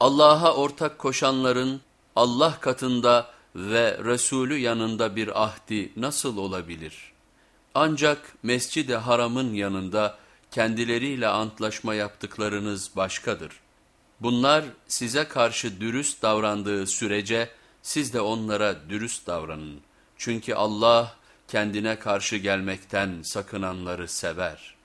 Allah'a ortak koşanların Allah katında ve Resulü yanında bir ahdi nasıl olabilir? Ancak Mescid-i Haram'ın yanında kendileriyle antlaşma yaptıklarınız başkadır. Bunlar size karşı dürüst davrandığı sürece siz de onlara dürüst davranın. Çünkü Allah kendine karşı gelmekten sakınanları sever.''